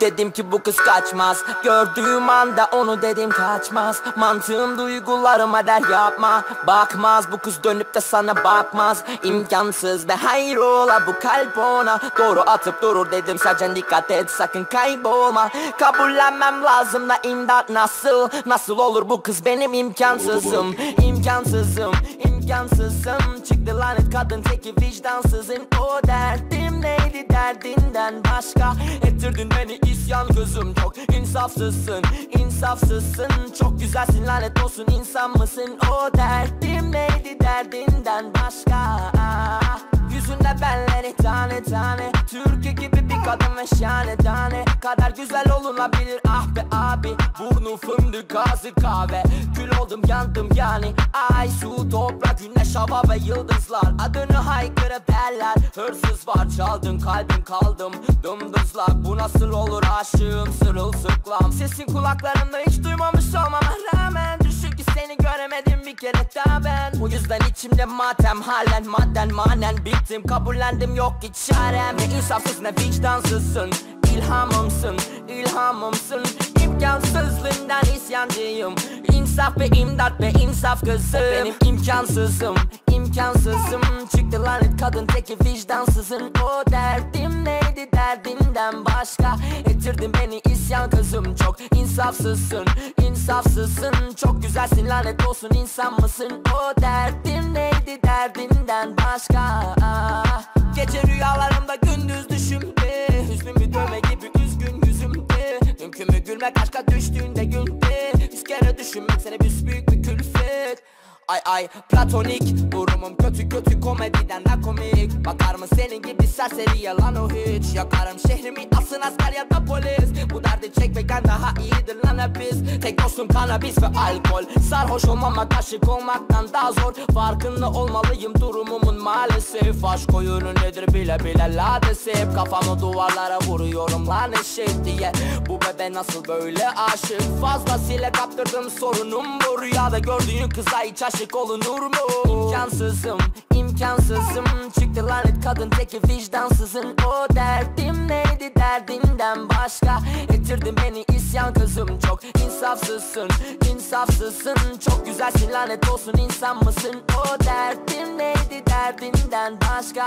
Dedim ki bu kız kaçmaz. Gördüğüm anda onu dedim kaçmaz. Mantığım duygularıma der yapma. Bakmaz bu kız dönüp de sana bakmaz. İmkansız ve hayrola bu kalp ona. Doğru atıp durur dedim sadece dikkat et sakın kaybolma. Kabullenmem lazım da imdat nasıl? Nasıl olur bu kız benim imkansızım? İmkansızım imkansızım. Çıktı lanet kadın teki vicdansızın O derdim neydi derdinden başka? Ettirdin beni isyan gözüm çok insafsızsın insafsızsın. Çok güzelsin lanet olsun insan mısın? O derdim neydi derdinden başka? Yüzünde benleri tane tane. Türkiye gibi kadın ve şahane tane Kadar güzel olunabilir. Ah be abi Burnu fındık ağzı kahve. Kül oldum yandım yani. Ay su toprak güneş hava ve yıldızlar. Adını haykırıp eller. Hırsız var çaldın kalbim kaldım. Dımdızlak bu nasıl olur aşığım sırılsıklam. Sesin kulaklarımda hiç duymamış olmama rağmen Düşün ki seni göremedim bir kere. Daha ben Bu yüzden içimde matem halen madden manen Bittim. Kabullendim yok ki çarem. Ne insafsız ne vicdansızsın. İlhamımsın, ilhamımsın. İmkansızlığından isyancıyım. İnsaf ve imdat ve insaf kızım. Benim imkansızım, imkansızım. Çıktı lanet kadın teki vicdansızın. O derdim neydi derdinden başka? Ettirdin beni isyan kızım Çok insafsızsın, insafsızsın. Çok güzelsin lanet olsun insan mısın? O derdim neydi derdinden başka? Gece rüyalarımda gündüz düşümde Hüznümü dövme gibi üzgün yüzümde Mümkün mü gülmek aşka düştüğünde günde Yüz kere düşünmek seni büyük bir külfet. Ay ay platonik Durumum kötü kötü komediden de komik. Bakar mı senin gibi serseri yalan o hiç. Yakarım şehrimi asın asker ya da polis. Bu daha biz Tek dostum kanabis ve alkol. Sarhoş olmamak aşık olmaktan daha zor. Farkında olmalıyım durumumun maalesef. Aşk oyunu nedir bile bile ladesef Kafamı duvarlara vuruyorum lan eşek diye. Bu bebe nasıl böyle aşık? Fazlasıyla kaptırdım sorunum bu. Rüyada gördüğün kıza hiç aşık olunur mu? İmkansızım, imkansızım. Çıktı lanet kadın teki vicdansızın. O derdim neydi? Derdinden başka. Ettirdin beni isyan kızım Çok. İnsafsızsın, insafsızsın. Çok güzelsin lanet olsun. İnsan mısın? O derdim neydi derdinden başka